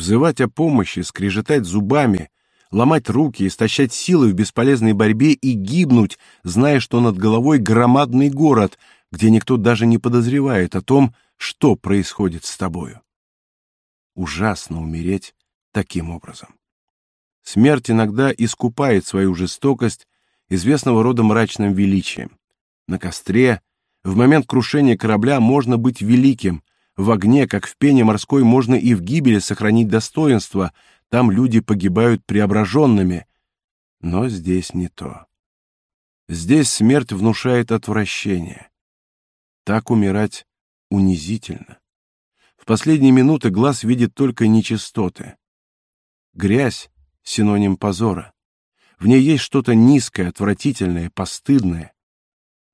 Взывать о помощи, скрежетать зубами, ломать руки, истощать силы в бесполезной борьбе и гибнуть, зная, что над головой громадный город, где никто даже не подозревает о том, что происходит с тобою. Ужасно умереть таким образом. Смерть иногда искупает свою жестокость известного рода мрачным величием. На костре, в момент крушения корабля можно быть великим, в огне, как в пене морской, можно и в гибели сохранить достоинство, там люди погибают преображенными. Но здесь не то. Здесь смерть внушает отвращение. Так умирать унизительно. В последние минуты глаз видит только нечистоты. Грязь — синоним позора. В ней есть что-то низкое, отвратительное, постыдное.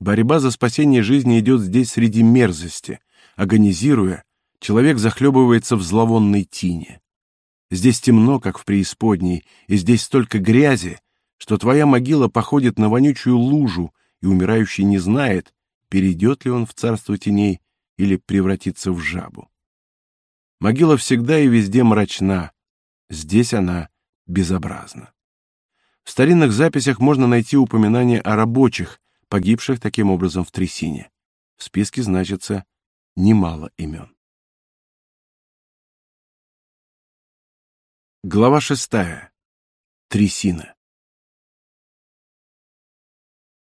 Борьба за спасение жизни идет здесь среди мерзости. Агонизируя, человек захлебывается в зловонной тине. Здесь темно, как в преисподней, и здесь столько грязи, что твоя могила походит на вонючую лужу, и умирающий не знает, перейдет ли он в царство теней или превратится в жабу. Могила всегда и везде мрачна, здесь она безобразна. В старинных записях можно найти упоминание о рабочих, погибших таким образом в трясине. В списке значится немало имен. Глава шестая. Трясина.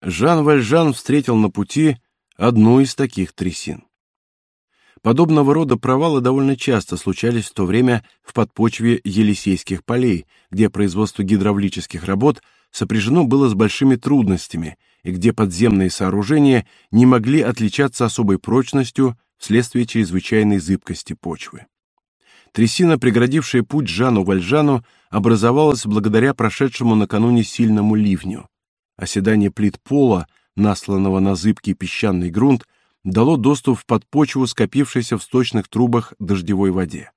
Жан Вальжан встретил на пути одну из таких трясин. Подобного рода провалы довольно часто случались в то время в подпочве Елисейских полей, где производство гидравлических работ сопряжено было с большими трудностями и где подземные сооружения не могли отличаться особой прочностью вследствие чрезвычайной зыбкости почвы. Трясина, преградившая путь Жану Вальжану, образовалась благодаря прошедшему накануне сильному ливню. Оседание плит пола, насланного на зыбкий песчаный грунт, дало доступ в подпочву скопившейся в сточных трубах дождевой воде.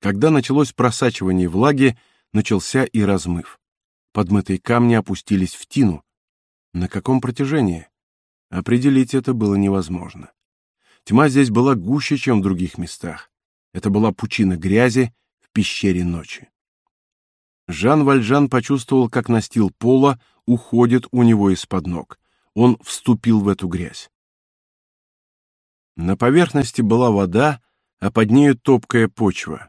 Когда началось просачивание влаги, начался и размыв. Подмытые камни опустились в тину. На каком протяжении? Определить это было невозможно. Тьма здесь была гуще, чем в других местах. Это была пучина грязи в пещере ночи. Жан Вальжан почувствовал, как настил пола уходит у него из-под ног он вступил в эту грязь. На поверхности была вода, а под нею топкая почва.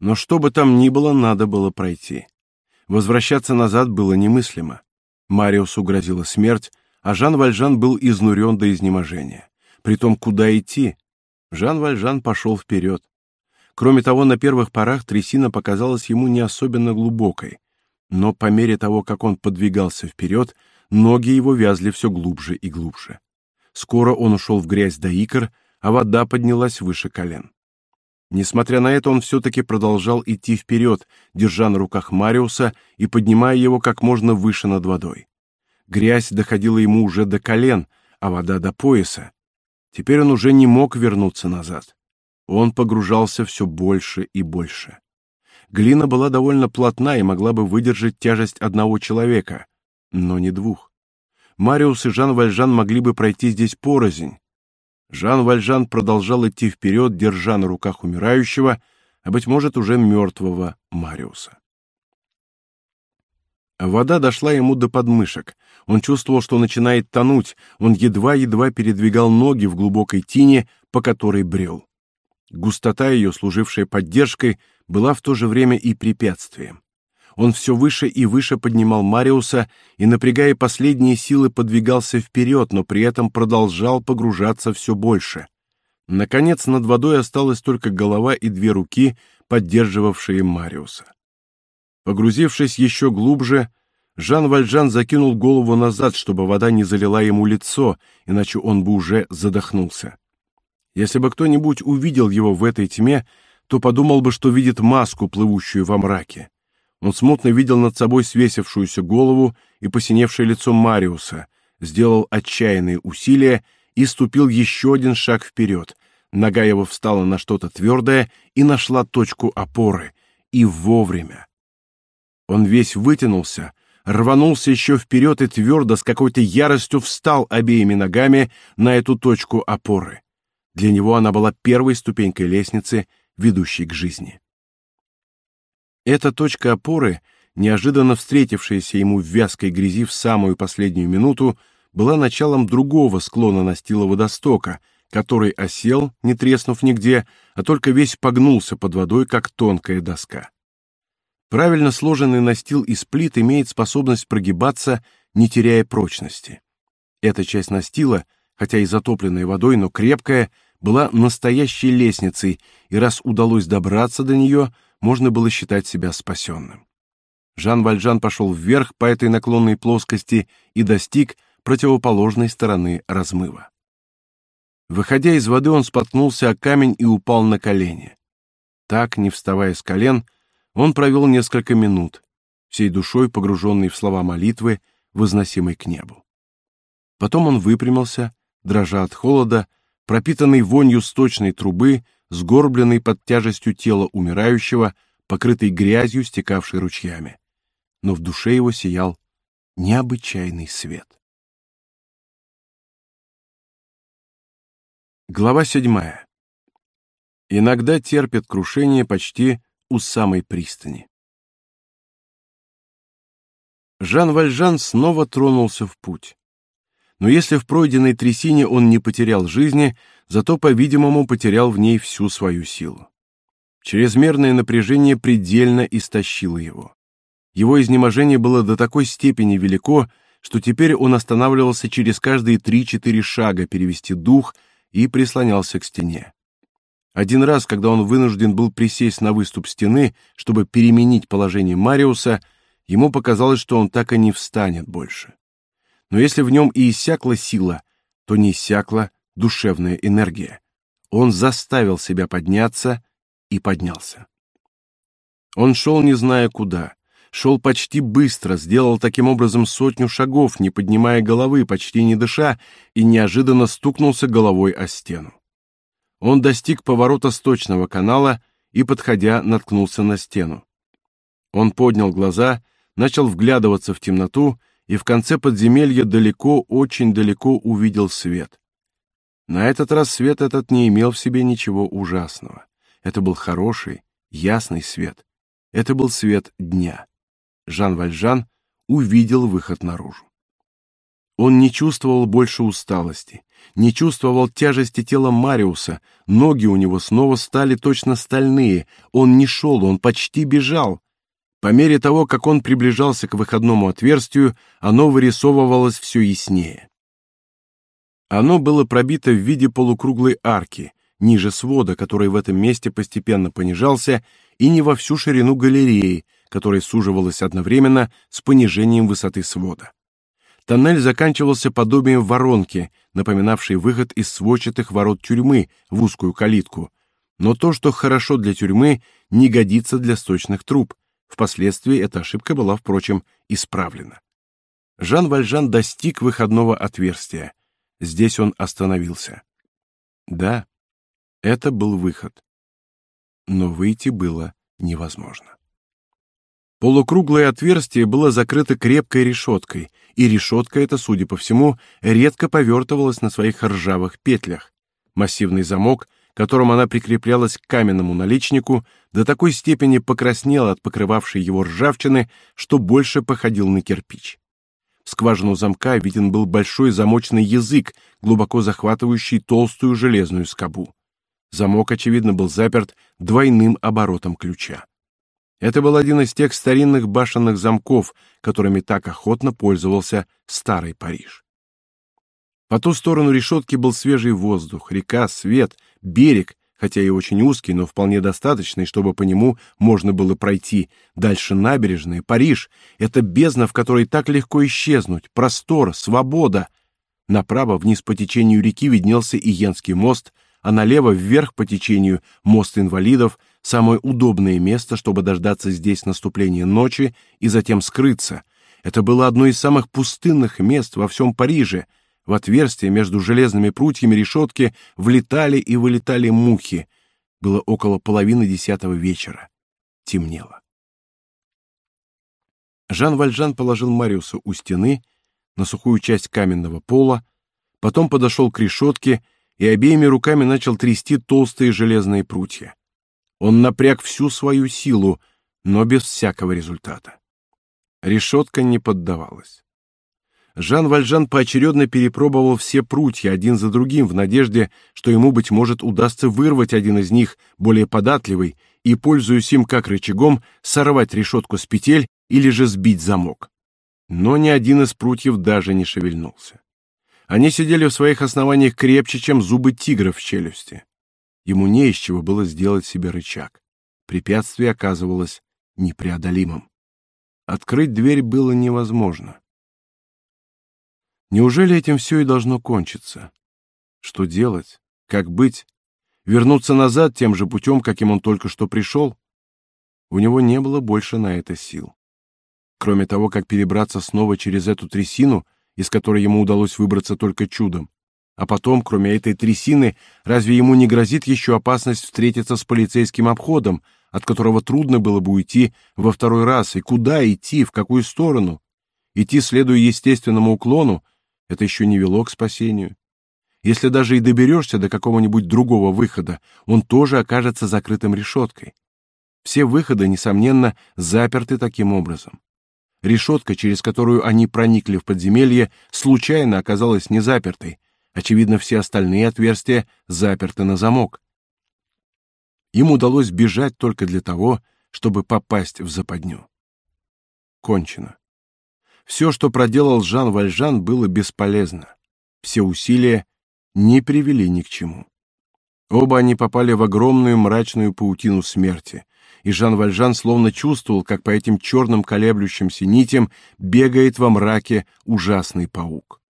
Но что бы там ни было, надо было пройти. Возвращаться назад было немыслимо. Мариусу грозила смерть, а Жан Вальжан был изнурен до изнеможения. Притом, куда идти? Жан Вальжан пошел вперед. Кроме того, на первых порах трясина показалась ему не особенно глубокой. Но по мере того, как он подвигался вперед, Ноги его вязли все глубже и глубже. Скоро он ушел в грязь до икр, а вода поднялась выше колен. Несмотря на это, он все-таки продолжал идти вперед, держа на руках Мариуса и поднимая его как можно выше над водой. Грязь доходила ему уже до колен, а вода до пояса. Теперь он уже не мог вернуться назад. Он погружался все больше и больше. Глина была довольно плотна и могла бы выдержать тяжесть одного человека, но не двух. Мариус и Жан Вальжан могли бы пройти здесь порознь. Жан Вальжан продолжал идти вперед, держа на руках умирающего, а, быть может, уже мертвого Мариуса. Вода дошла ему до подмышек. Он чувствовал, что начинает тонуть. Он едва-едва передвигал ноги в глубокой тине, по которой брел. Густота ее, служившая поддержкой, была в то же время и препятствием. Он все выше и выше поднимал Мариуса и, напрягая последние силы, подвигался вперед, но при этом продолжал погружаться все больше. Наконец, над водой осталась только голова и две руки, поддерживавшие Мариуса. Погрузившись еще глубже, Жан Вальжан закинул голову назад, чтобы вода не залила ему лицо, иначе он бы уже задохнулся. Если бы кто-нибудь увидел его в этой тьме, то подумал бы, что видит маску, плывущую во мраке. Он смутно видел над собой свесившуюся голову и посиневшее лицо Мариуса, сделал отчаянные усилия и ступил еще один шаг вперед. Нога его встала на что-то твердое и нашла точку опоры. И вовремя. Он весь вытянулся, рванулся еще вперед и твердо, с какой-то яростью встал обеими ногами на эту точку опоры. Для него она была первой ступенькой лестницы, ведущей к жизни. Эта точка опоры, неожиданно встретившаяся ему в вязкой грязи в самую последнюю минуту, была началом другого склона настила водостока, который осел, не треснув нигде, а только весь погнулся под водой, как тонкая доска. Правильно сложенный настил из плит имеет способность прогибаться, не теряя прочности. Эта часть настила, хотя и затопленная водой, но крепкая, была настоящей лестницей, и раз удалось добраться до нее, можно было считать себя спасенным. Жан Вальжан пошел вверх по этой наклонной плоскости и достиг противоположной стороны размыва. Выходя из воды, он споткнулся о камень и упал на колени. Так, не вставая с колен, он провел несколько минут, всей душой погруженный в слова молитвы, возносимой к небу. Потом он выпрямился, дрожа от холода, пропитанный вонью сточной трубы, сгорбленный под тяжестью тела умирающего, покрытый грязью, стекавшей ручьями. Но в душе его сиял необычайный свет. Глава седьмая. Иногда терпит крушение почти у самой пристани. Жан Вальжан снова тронулся в путь. Но если в пройденной трясине он не потерял жизни, зато, по-видимому, потерял в ней всю свою силу. Чрезмерное напряжение предельно истощило его. Его изнеможение было до такой степени велико, что теперь он останавливался через каждые три-четыре шага перевести дух и прислонялся к стене. Один раз, когда он вынужден был присесть на выступ стены, чтобы переменить положение Мариуса, ему показалось, что он так и не встанет больше. Но если в нем и иссякла сила, то не иссякла душевная энергия. Он заставил себя подняться и поднялся. Он шел, не зная куда, шел почти быстро, сделал таким образом сотню шагов, не поднимая головы, почти не дыша, и неожиданно стукнулся головой о стену. Он достиг поворота сточного канала и, подходя, наткнулся на стену. Он поднял глаза, начал вглядываться в темноту и в конце подземелья далеко, очень далеко увидел свет. На этот раз свет этот не имел в себе ничего ужасного. Это был хороший, ясный свет. Это был свет дня. Жан Вальжан увидел выход наружу. Он не чувствовал больше усталости, не чувствовал тяжести тела Мариуса, ноги у него снова стали точно стальные, он не шел, он почти бежал. По мере того, как он приближался к выходному отверстию, оно вырисовывалось все яснее. Оно было пробито в виде полукруглой арки, ниже свода, который в этом месте постепенно понижался, и не во всю ширину галереи, которая суживалась одновременно с понижением высоты свода. Тоннель заканчивался подобием воронки, напоминавшей выход из сводчатых ворот тюрьмы в узкую калитку. Но то, что хорошо для тюрьмы, не годится для сточных труб. Впоследствии эта ошибка была, впрочем, исправлена. Жан Вальжан достиг выходного отверстия. Здесь он остановился. Да, это был выход. Но выйти было невозможно. Полукруглое отверстие было закрыто крепкой решеткой, и решетка эта, судя по всему, редко повертывалась на своих ржавых петлях. Массивный замок, которым она прикреплялась к каменному наличнику, до такой степени покраснел от покрывавшей его ржавчины, что больше походил на кирпич. В скважину замка виден был большой замочный язык, глубоко захватывающий толстую железную скобу. Замок, очевидно, был заперт двойным оборотом ключа. Это был один из тех старинных башенных замков, которыми так охотно пользовался старый Париж. По ту сторону решетки был свежий воздух, река, свет, берег, хотя и очень узкий, но вполне достаточный, чтобы по нему можно было пройти. Дальше набережная, Париж — это бездна, в которой так легко исчезнуть, простор, свобода. Направо, вниз по течению реки, виднелся Иенский мост, а налево, вверх по течению, мост инвалидов — самое удобное место, чтобы дождаться здесь наступления ночи и затем скрыться. Это было одно из самых пустынных мест во всем Париже. В отверстие между железными прутьями решетки влетали и вылетали мухи. Было около половины десятого вечера. Темнело. Жан Вальжан положил Мариуса у стены на сухую часть каменного пола, потом подошел к решетке и обеими руками начал трясти толстые железные прутья. Он напряг всю свою силу, но без всякого результата. Решетка не поддавалась. Жан Вальжан поочередно перепробовал все прутья один за другим в надежде, что ему, быть может, удастся вырвать один из них, более податливый, и, пользуясь им как рычагом, сорвать решетку с петель или же сбить замок. Но ни один из прутьев даже не шевельнулся. Они сидели в своих основаниях крепче, чем зубы тигра в челюсти. Ему не из чего было сделать себе рычаг. Препятствие оказывалось непреодолимым. Открыть дверь было невозможно. Неужели этим все и должно кончиться? Что делать? Как быть? Вернуться назад тем же путем, каким он только что пришел? У него не было больше на это сил. Кроме того, как перебраться снова через эту трясину, из которой ему удалось выбраться только чудом. А потом, кроме этой трясины, разве ему не грозит еще опасность встретиться с полицейским обходом, от которого трудно было бы уйти во второй раз, и куда идти, в какую сторону? Идти, следуя естественному уклону, это еще не вело к спасению. Если даже и доберешься до какого-нибудь другого выхода, он тоже окажется закрытым решеткой. Все выходы, несомненно, заперты таким образом. Решетка, через которую они проникли в подземелье, случайно оказалась не запертой, Очевидно, все остальные отверстия заперты на замок. Им удалось бежать только для того, чтобы попасть в западню. Кончено. Все, что проделал Жан Вальжан, было бесполезно. Все усилия не привели ни к чему. Оба они попали в огромную мрачную паутину смерти, и Жан Вальжан словно чувствовал, как по этим черным колеблющимся нитям бегает во мраке ужасный паук.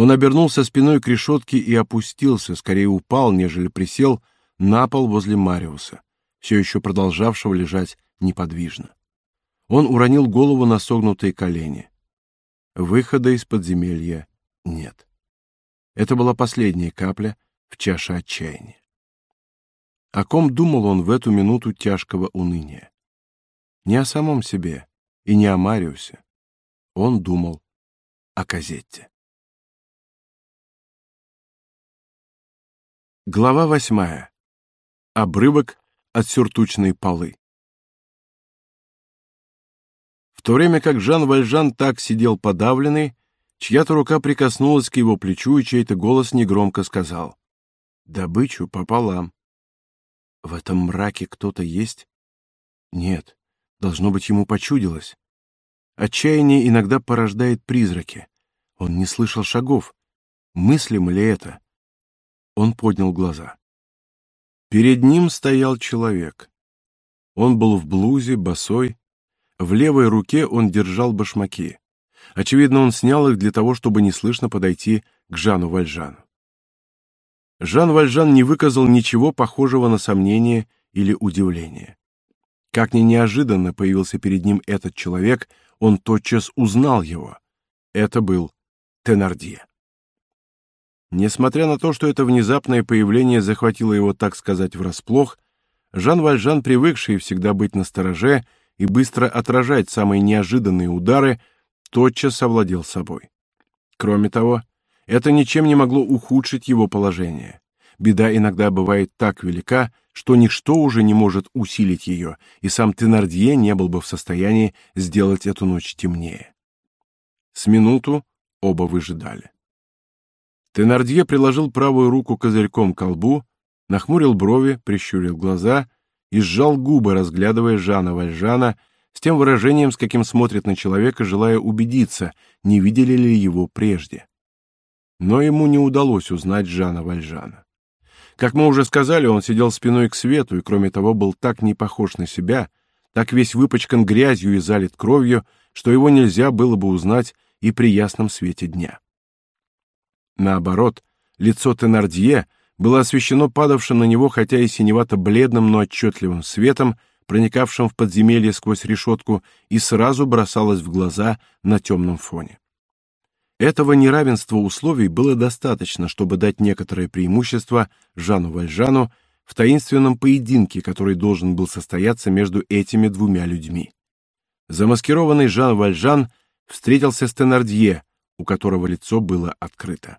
Он обернулся спиной к решетке и опустился, скорее упал, нежели присел, на пол возле Мариуса, все еще продолжавшего лежать неподвижно. Он уронил голову на согнутые колени. Выхода из подземелья нет. Это была последняя капля в чаше отчаяния. О ком думал он в эту минуту тяжкого уныния? Не о самом себе и не о Мариусе. Он думал о Казетте. Глава восьмая. Обрывок от сюртучной полы. В то время как Жан Вальжан так сидел подавленный, чья-то рука прикоснулась к его плечу, и чей-то голос негромко сказал «Добычу пополам». В этом мраке кто-то есть? Нет, должно быть, ему почудилось. Отчаяние иногда порождает призраки. Он не слышал шагов. Мыслим ли это? Он поднял глаза. Перед ним стоял человек. Он был в блузе, босой. В левой руке он держал башмаки. Очевидно, он снял их для того, чтобы неслышно подойти к Жану Вальжану. Жан Вальжан не выказал ничего похожего на сомнение или удивление. Как ни неожиданно появился перед ним этот человек, он тотчас узнал его. Это был Тенардье. Несмотря на то, что это внезапное появление захватило его, так сказать, врасплох, Жан Вальжан, привыкший всегда быть настороже и быстро отражать самые неожиданные удары, тотчас совладел собой. Кроме того, это ничем не могло ухудшить его положение. Беда иногда бывает так велика, что ничто уже не может усилить ее, и сам Тенардье не был бы в состоянии сделать эту ночь темнее. С минуту оба выжидали. Тенардье приложил правую руку козырьком к колбу, нахмурил брови, прищурил глаза и сжал губы, разглядывая Жана Вальжана с тем выражением, с каким смотрит на человека, желая убедиться, не видели ли его прежде. Но ему не удалось узнать Жана Вальжана. Как мы уже сказали, он сидел спиной к свету и, кроме того, был так не похож на себя, так весь выпачкан грязью и залит кровью, что его нельзя было бы узнать и при ясном свете дня. Наоборот, лицо Тенардье было освещено падавшим на него, хотя и синевато-бледным, но отчетливым светом, проникавшим в подземелье сквозь решетку, и сразу бросалось в глаза на темном фоне. Этого неравенства условий было достаточно, чтобы дать некоторое преимущество Жану Вальжану в таинственном поединке, который должен был состояться между этими двумя людьми. Замаскированный Жан Вальжан встретился с Тенардье, у которого лицо было открыто.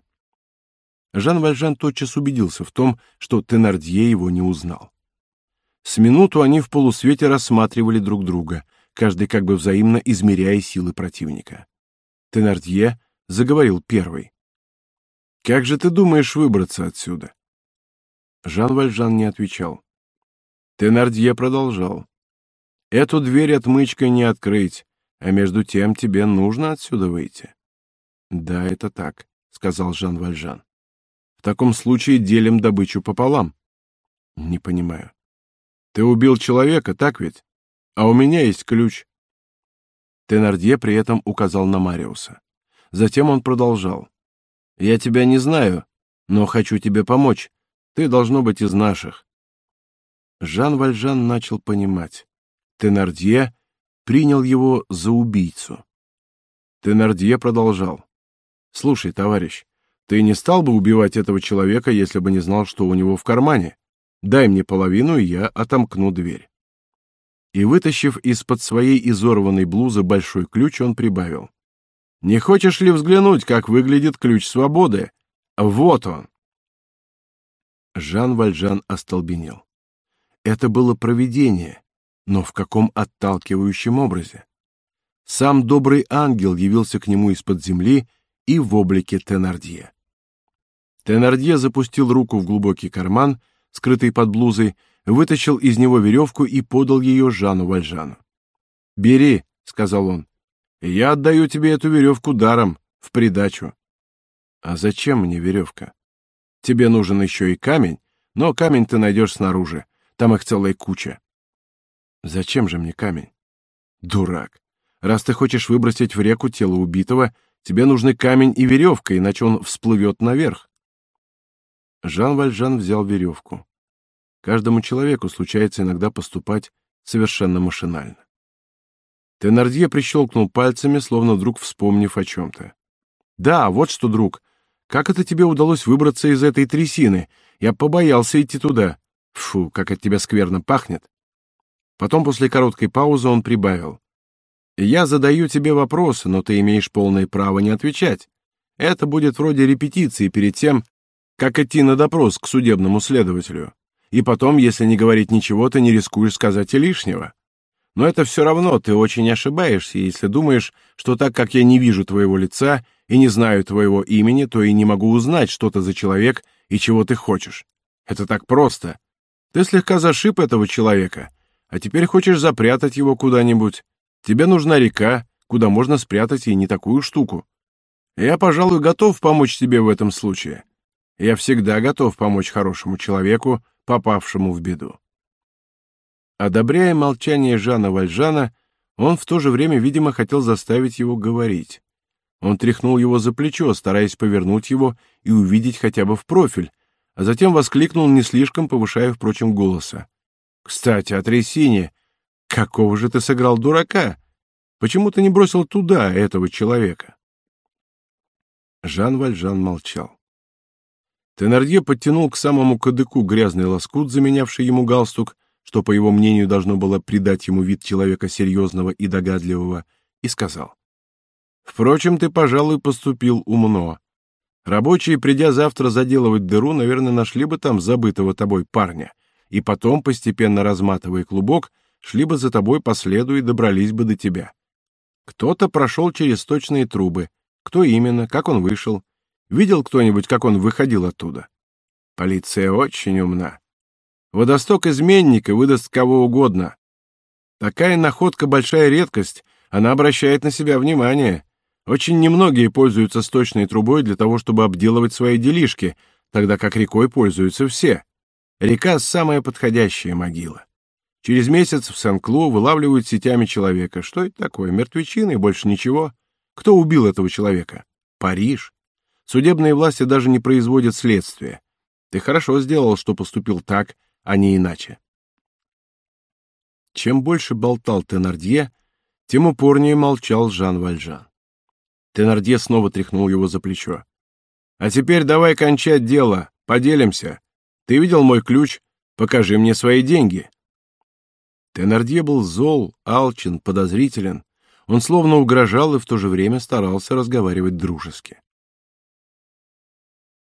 Жан Вальжан тотчас убедился в том, что Тенардье его не узнал. С минуту они в полусвете рассматривали друг друга, каждый как бы взаимно измеряя силы противника. Тенардье заговорил первый. «Как же ты думаешь выбраться отсюда?» Жан Вальжан не отвечал. Тенардье продолжал. «Эту дверь отмычкой не открыть, а между тем тебе нужно отсюда выйти». «Да, это так», — сказал Жан Вальжан. «В таком случае делим добычу пополам». «Не понимаю». «Ты убил человека, так ведь? А у меня есть ключ». Тенардье при этом указал на Мариуса. Затем он продолжал. «Я тебя не знаю, но хочу тебе помочь. Ты должно быть из наших. Жан Вальжан начал понимать. Тенардье принял его за убийцу. Тенардье продолжал. «Слушай, товарищ, ты не стал бы убивать этого человека, если бы не знал, что у него в кармане? Дай мне половину, и я отомкну дверь». И, вытащив из-под своей изорванной блузы большой ключ, он прибавил. «Не хочешь ли взглянуть, как выглядит ключ свободы? Вот он!» Жан Вальжан остолбенел. Это было провидение, но в каком отталкивающем образе? Сам добрый ангел явился к нему из-под земли и в облике Тенардье. Тенардье запустил руку в глубокий карман, скрытый под блузой, вытащил из него веревку и подал ее Жану Вальжану. «Бери», — сказал он, — «я отдаю тебе эту веревку даром, в придачу». «А зачем мне веревка?» Тебе нужен еще и камень, но камень ты найдешь снаружи. Там их целая куча. Зачем же мне камень? Дурак. Раз ты хочешь выбросить в реку тело убитого, тебе нужны камень и веревка, иначе он всплывет наверх. Жан Вальжан взял веревку. Каждому человеку случается иногда поступать совершенно машинально. Тенардье прищелкнул пальцами, словно вдруг вспомнив о чем-то. «Да, вот что, друг, как это тебе удалось выбраться из этой трясины? Я побоялся идти туда. Фу, как от тебя скверно пахнет. Потом после короткой паузы он прибавил: "Я задаю тебе вопросы, но ты имеешь полное право не отвечать. Это будет вроде репетиции перед тем, как идти на допрос к судебному следователю. И потом, если не говорить ничего, ты не рискуешь сказать и лишнего. Но это все равно ты очень ошибаешься, если думаешь, что так как я не вижу твоего лица и не знаю твоего имени, то и не могу узнать, что ты за человек и чего ты хочешь. Это так просто. Ты слегка зашиб этого человека, а теперь хочешь запрятать его куда-нибудь. Тебе нужна река, куда можно спрятать и не такую штуку. Я, пожалуй, готов помочь тебе в этом случае. Я всегда готов помочь хорошему человеку, попавшему в беду. Одобряя молчание Жана Вальжана, он в то же время, видимо, хотел заставить его говорить. Он тряхнул его за плечо, стараясь повернуть его и увидеть хотя бы в профиль, а затем воскликнул, не слишком повышая, впрочем, голоса. «Кстати, о трясине. Какого же ты сыграл дурака? Почему ты не бросил туда этого человека?» Жан Вальжан молчал. Тенардье подтянул к самому кадыку грязный лоскут, заменявший ему галстук, что, по его мнению, должно было придать ему вид человека серьезного и догадливого, и сказал. Впрочем, ты, пожалуй, поступил умно. Рабочие, придя завтра заделывать дыру, наверное, нашли бы там забытого тобой парня, и потом, постепенно разматывая клубок, шли бы за тобой по следу и добрались бы до тебя. Кто-то прошел через точные трубы. Кто именно, как он вышел? Видел кто-нибудь, как он выходил оттуда? Полиция очень умна. Водосток изменника выдаст кого угодно. Такая находка большая редкость, она обращает на себя внимание. Очень немногие пользуются сточной трубой для того, чтобы обделывать свои делишки, тогда как рекой пользуются все. Река — самая подходящая могила. Через месяц в Сен-Клу вылавливают сетями человека. Что это такое? Мертвечина и больше ничего? Кто убил этого человека? Париж. Судебные власти даже не производят следствия. Ты хорошо сделал, что поступил так, а не иначе. Чем больше болтал Тенардье, тем упорнее молчал Жан Вальжан. Тенардье снова тряхнул его за плечо. «А теперь давай кончать дело, поделимся. Ты видел мой ключ? Покажи мне свои деньги». Тенардье был зол, алчен, подозрителен. Он словно угрожал и в то же время старался разговаривать дружески.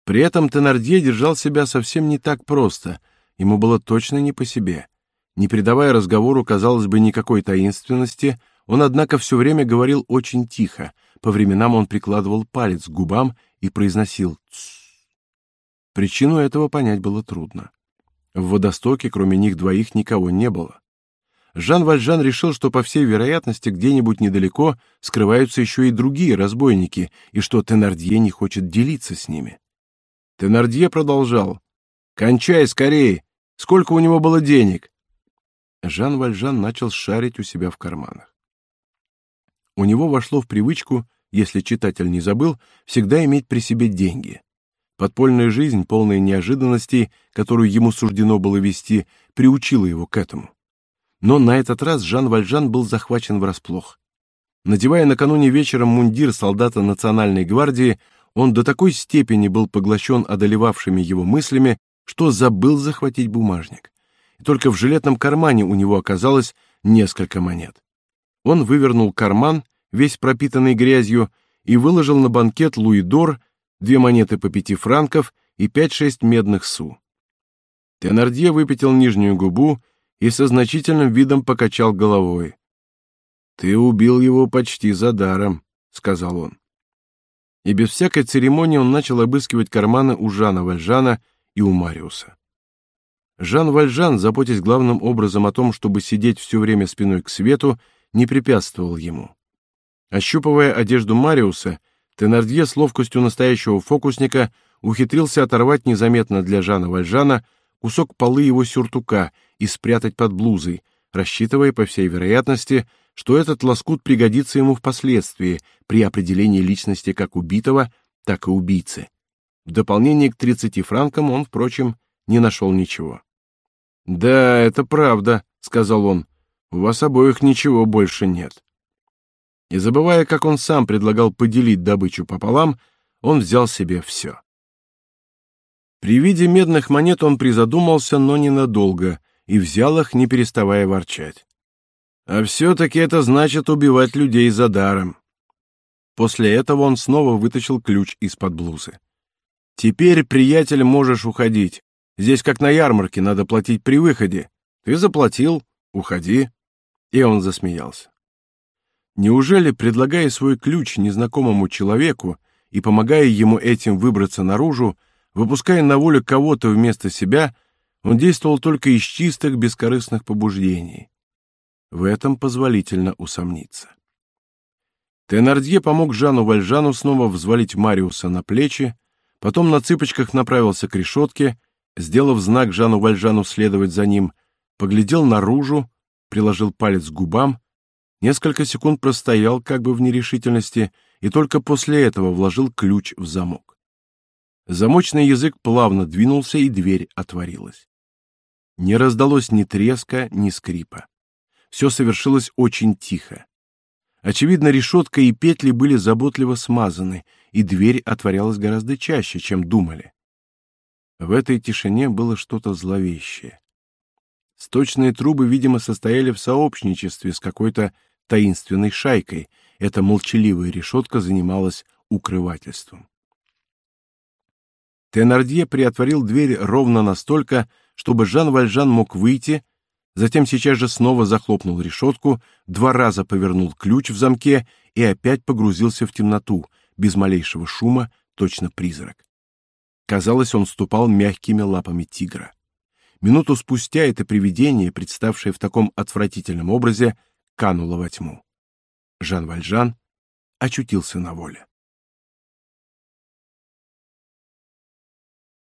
При этом Тенардье держал себя совсем не так просто. Ему было точно не по себе. Не придавая разговору, казалось бы, никакой таинственности, он, однако, все время говорил очень тихо. По временам он прикладывал палец к губам и произносил «тссс». Причину этого понять было трудно. В водостоке, кроме них двоих, никого не было. Жан Вальжан решил, что, по всей вероятности, где-нибудь недалеко скрываются еще и другие разбойники, и что Тенардье не хочет делиться с ними. Тенардье продолжал. «Кончай скорее! Сколько у него было денег?» Жан Вальжан начал шарить у себя в карманах. У него вошло в привычку, если читатель не забыл, всегда иметь при себе деньги. Подпольная жизнь, полная неожиданностей, которую ему суждено было вести, приучила его к этому. Но на этот раз Жан Вальжан был захвачен врасплох. Надевая накануне вечером мундир солдата Национальной гвардии, он до такой степени был поглощен одолевавшими его мыслями, что забыл захватить бумажник. И только в жилетном кармане у него оказалось несколько монет. Он вывернул карман, весь пропитанный грязью, и выложил на банкет луидор, две монеты по пяти франков и пять-шесть медных су. Тенардье выпятил нижнюю губу и со значительным видом покачал головой. «Ты убил его почти за даром», — сказал он. И без всякой церемонии он начал обыскивать карманы у Жана Вальжана и у Мариуса. Жан Вальжан, заботясь главным образом о том, чтобы сидеть все время спиной к свету, не препятствовал ему. Ощупывая одежду Мариуса, Тенардье с ловкостью настоящего фокусника ухитрился оторвать незаметно для Жана Вальжана кусок полы его сюртука и спрятать под блузой, рассчитывая, по всей вероятности, что этот лоскут пригодится ему впоследствии при определении личности как убитого, так и убийцы. В дополнение к 30 франкам он, впрочем, не нашел ничего. «Да, это правда», — сказал он. «У вас обоих ничего больше нет». И забывая, как он сам предлагал поделить добычу пополам, он взял себе все. При виде медных монет он призадумался, но ненадолго, и взял их, не переставая ворчать. А все-таки это значит убивать людей за даром. После этого он снова вытащил ключ из-под блузы. «Теперь, приятель, можешь уходить. Здесь как на ярмарке, надо платить при выходе. Ты заплатил, уходи». И он засмеялся. Неужели, предлагая свой ключ незнакомому человеку и помогая ему этим выбраться наружу, Выпуская на волю кого-то вместо себя, он действовал только из чистых бескорыстных побуждений. В этом позволительно усомниться. Тенардье помог Жану Вальжану снова взвалить Мариуса на плечи, потом на цыпочках направился к решетке, сделав знак Жану Вальжану следовать за ним, поглядел наружу, приложил палец к губам, несколько секунд простоял как бы в нерешительности и только после этого вложил ключ в замок. Замочный язык плавно двинулся, и дверь отворилась. Не раздалось ни треска, ни скрипа. Все совершилось очень тихо. Очевидно, решетка и петли были заботливо смазаны, и дверь отворялась гораздо чаще, чем думали. В этой тишине было что-то зловещее. Сточные трубы, видимо, состояли в сообщничестве с какой-то таинственной шайкой. Эта молчаливая решетка занималась укрывательством. Тенардье приотворил дверь ровно настолько, чтобы Жан Вальжан мог выйти, затем сейчас же снова захлопнул решетку, два раза повернул ключ в замке и опять погрузился в темноту, без малейшего шума, точно призрак. Казалось, он ступал мягкими лапами тигра. Минуту спустя это привидение, представшее в таком отвратительном образе, кануло во тьму. Жан Вальжан очутился на воле.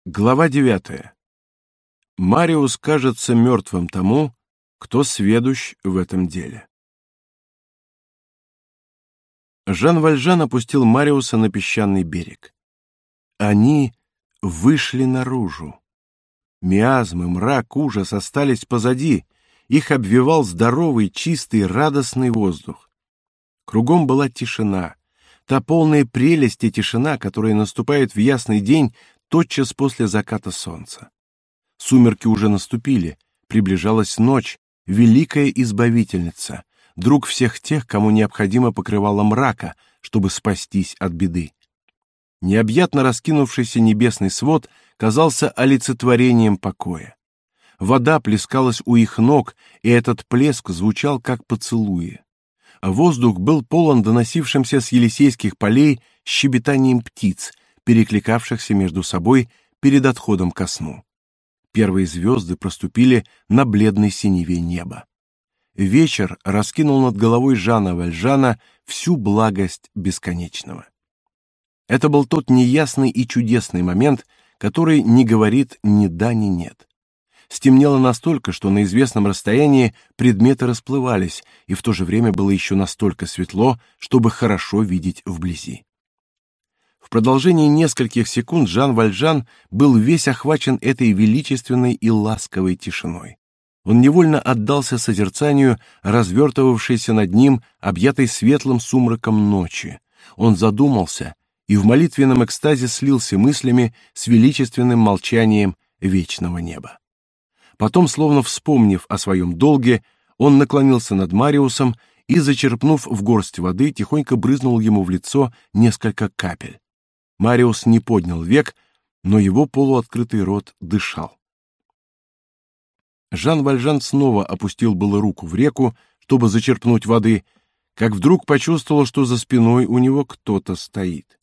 Глава девятая. Мариус кажется мертвым тому, кто сведущ в этом деле. Жан Вальжан опустил Мариуса на песчаный берег. Они вышли наружу. Миазмы, мрак, ужас остались позади. Их обвивал здоровый, чистый, радостный воздух. Кругом была тишина. Та полная прелесть и тишина, которая наступает в ясный день тотчас после заката солнца. Сумерки уже наступили, приближалась ночь, великая избавительница, друг всех тех, кому необходимо покрывало мрака, чтобы спастись от беды. Необъятно раскинувшийся небесный свод казался олицетворением покоя. Вода плескалась у их ног, и этот плеск звучал как поцелуи. Воздух был полон доносившимся с Елисейских полей щебетанием птиц, перекликавшихся между собой перед отходом ко сну. Первые звезды проступили на бледной синеве неба. Вечер раскинул над головой Жана Вальжана всю благость бесконечного. Это был тот неясный и чудесный момент, который не говорит ни да, ни нет. Стемнело настолько, что на известном расстоянии предметы расплывались, и в то же время было еще настолько светло, чтобы хорошо видеть вблизи. В продолжении нескольких секунд Жан Вальжан был весь охвачен этой величественной и ласковой тишиной. Он невольно отдался созерцанию развертывавшейся над ним, объятой светлым сумраком ночи. Он задумался и в молитвенном экстазе слился мыслями с величественным молчанием вечного неба. Потом, словно вспомнив о своем долге, он наклонился над Мариусом и, зачерпнув в горсть воды, тихонько брызнул ему в лицо несколько капель. Мариус не поднял век, но его полуоткрытый рот дышал. Жан Вальжан снова опустил было руку в реку, чтобы зачерпнуть воды, как вдруг почувствовал, что за спиной у него кто-то стоит.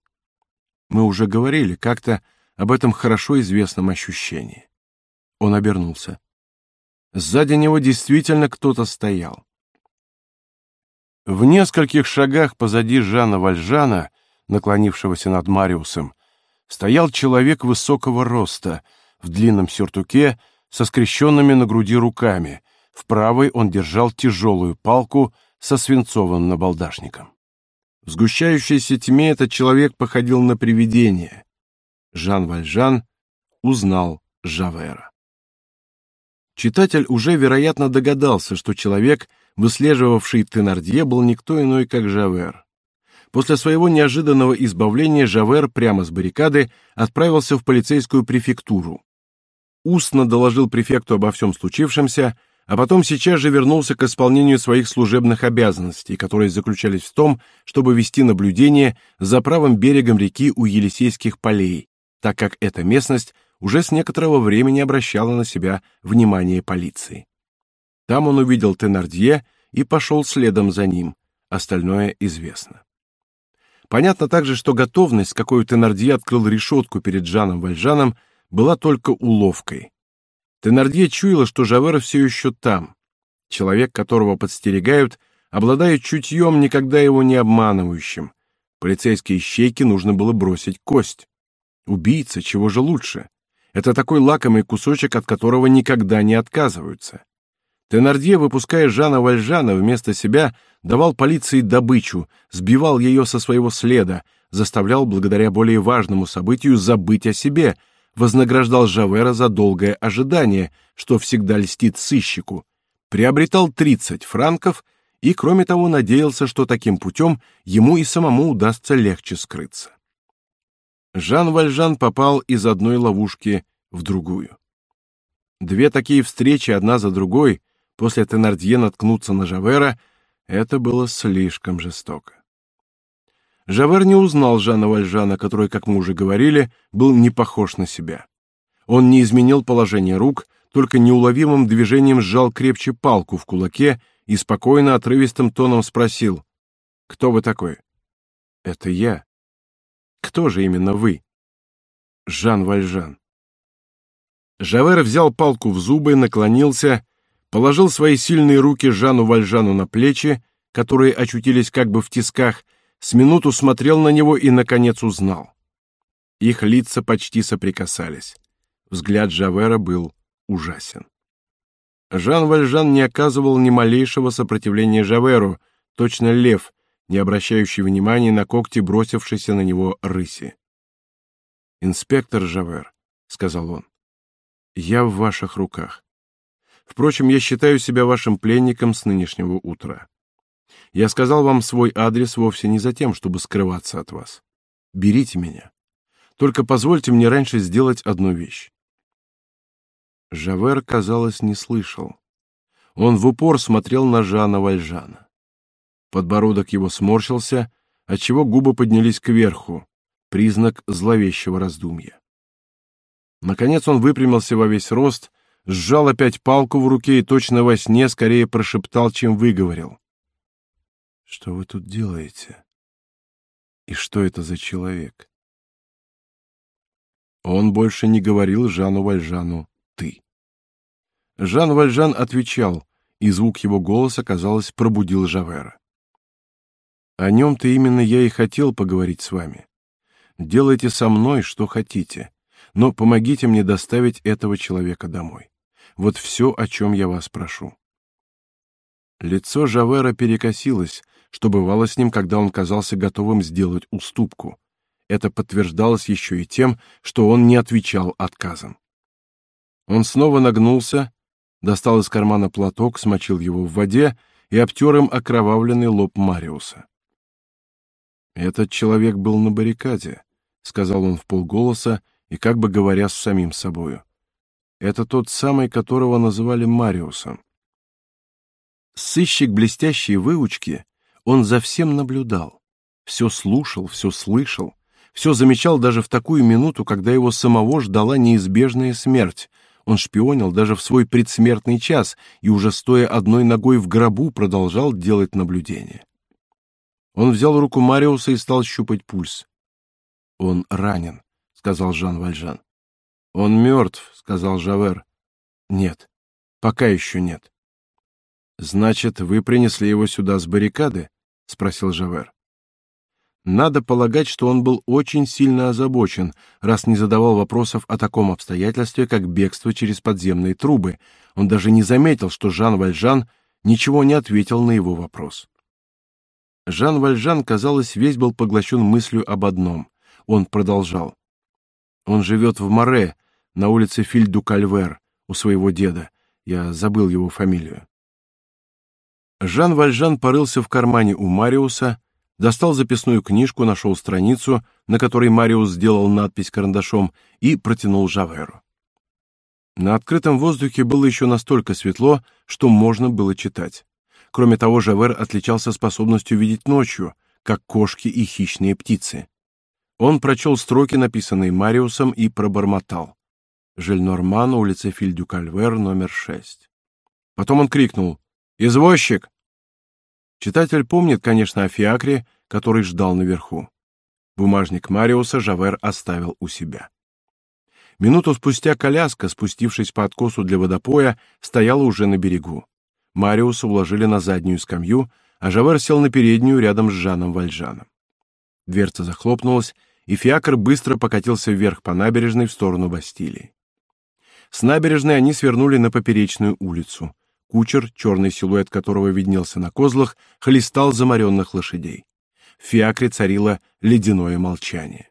Мы уже говорили как-то об этом хорошо известном ощущении. Он обернулся. Сзади него действительно кто-то стоял. В нескольких шагах позади Жана Вальжана, наклонившегося над Мариусом, стоял человек высокого роста, в длинном сюртуке, со скрещенными на груди руками. В правой он держал тяжелую палку со свинцовым набалдашником. В сгущающейся тьме этот человек походил на привидение. Жан Вальжан узнал Жавера. Читатель уже, вероятно, догадался, что человек, выслеживавший Тенардье, был никто иной, как Жавер. После своего неожиданного избавления Жавер прямо с баррикады отправился в полицейскую префектуру. Устно доложил префекту обо всем случившемся, а потом сейчас же вернулся к исполнению своих служебных обязанностей, которые заключались в том, чтобы вести наблюдение за правым берегом реки у Елисейских полей, так как эта местность уже с некоторого времени обращала на себя внимание полиции. Там он увидел Тенардье и пошел следом за ним. Остальное известно. Понятно также, что готовность, с какой Тенардье открыл решетку перед Жаном Вальжаном, была только уловкой. Тенардье чуяла, что Жавер все еще там. Человек, которого подстерегают, обладает чутьем, никогда его не обманывающим. Полицейские щейки нужно было бросить кость. Убийца, чего же лучше? Это такой лакомый кусочек, от которого никогда не отказываются. Тенардье, выпуская Жана Вальжана вместо себя, давал полиции добычу, сбивал ее со своего следа, заставлял благодаря более важному событию забыть о себе, вознаграждал Жавера за долгое ожидание, что всегда льстит сыщику, приобретал 30 франков и, кроме того, надеялся, что таким путем ему и самому удастся легче скрыться. Жан Вальжан попал из одной ловушки в другую. Две такие встречи одна за другой после Тенардье наткнуться на Жавера — это было слишком жестоко. Жавер не узнал Жана Вальжана, который, как мы уже говорили, был не похож на себя. Он не изменил положение рук, только неуловимым движением сжал крепче палку в кулаке и спокойно отрывистым тоном спросил: "Кто вы такой?" "Это я", кто же именно вы? Жан Вальжан. Жавер взял палку в зубы, наклонился, положил свои сильные руки Жану Вальжану на плечи, которые очутились как бы в тисках, с минуту смотрел на него и наконец узнал. Их лица почти соприкасались. Взгляд Жавера был ужасен. Жан Вальжан не оказывал ни малейшего сопротивления Жаверу, точно лев, не обращающий внимания на когти бросившейся на него рыси. «Инспектор Жавер», — сказал он, — «я в ваших руках. Впрочем, я считаю себя вашим пленником с нынешнего утра. Я сказал вам свой адрес вовсе не за тем, чтобы скрываться от вас. Берите меня. Только позвольте мне раньше сделать одну вещь». Жавер, казалось, не слышал. Он в упор смотрел на Жана Вальжана. Подбородок его сморщился, отчего губы поднялись кверху, признак зловещего раздумья. Наконец он выпрямился во весь рост, сжал опять палку в руке и точно во сне скорее прошептал, чем выговорил. «Что вы тут делаете? И что это за человек?» Он больше не говорил Жану Вальжану «ты». Жан Вальжан отвечал, и звук его голоса, казалось, пробудил Жавера. «О нем-то именно я и хотел поговорить с вами. Делайте со мной, что хотите, но помогите мне доставить этого человека домой. Вот все, о чем я вас прошу». Лицо Жавера перекосилось, что бывало с ним, когда он казался готовым сделать уступку. Это подтверждалось еще и тем, что он не отвечал отказом. Он снова нагнулся, достал из кармана платок, смочил его в воде и обтер им окровавленный лоб Мариуса. Этот человек был на баррикаде, сказал он в полголоса и как бы говоря с самим собою. Это тот самый, которого называли Мариусом. Сыщик блестящей выучки, он за всем наблюдал, все слушал, все слышал, все замечал даже в такую минуту, когда его самого ждала неизбежная смерть. Он шпионил даже в свой предсмертный час и уже стоя одной ногой в гробу продолжал делать наблюдения. Он взял руку Мариуса и стал щупать пульс. Он ранен, сказал Жан Вальжан. Он мертв, сказал Жавер. Нет, пока еще нет. Значит, вы принесли его сюда с баррикады? спросил Жавер. Надо полагать, что он был очень сильно озабочен, раз не задавал вопросов о таком обстоятельстве, как бегство через подземные трубы. Он даже не заметил, что Жан Вальжан ничего не ответил на его вопрос. Жан Вальжан, казалось, весь был поглощен мыслью об одном. Он продолжал. Он живет в Море, на улице Филь-ду-Кальвер, у своего деда. Я забыл его фамилию. Жан Вальжан порылся в кармане у Мариуса, достал записную книжку, нашел страницу, на которой Мариус сделал надпись карандашом, и протянул Жаверу. На открытом воздухе было еще настолько светло, что можно было читать. Кроме того, Жавер отличался способностью видеть ночью, как кошки и хищные птицы. Он прочел строки, написанные Мариусом, и пробормотал. Жильнорман, улица Фильдю-Кальвер, номер 6. Потом он крикнул «Извозчик!». Читатель помнит, конечно, о фиакре, который ждал наверху. Бумажник Мариуса Жавер оставил у себя. Минуту спустя коляска, спустившись по откосу для водопоя, стояла уже на берегу. Мариуса уложили на заднюю скамью, а Жавер сел на переднюю рядом с Жаном Вальжаном. Дверца захлопнулась, и фиакр быстро покатился вверх по набережной в сторону Бастилии. С набережной они свернули на поперечную улицу. Кучер, черный силуэт которого виднелся на козлах, хлестал заморенных лошадей. В фиакре царило ледяное молчание.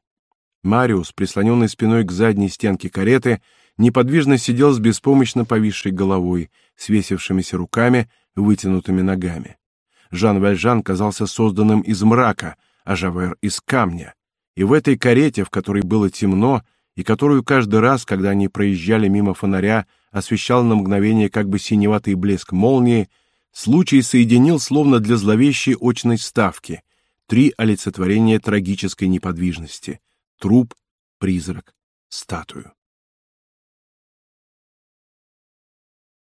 Мариус, прислоненный спиной к задней стенке кареты, неподвижно сидел с беспомощно повисшей головой, свесившимися руками, вытянутыми ногами. Жан Вальжан казался созданным из мрака, а Жавер — из камня. И в этой карете, в которой было темно, и которую каждый раз, когда они проезжали мимо фонаря, освещал на мгновение как бы синеватый блеск молнии, случай соединил словно для зловещей очной ставки три олицетворения трагической неподвижности — труп, призрак, статую.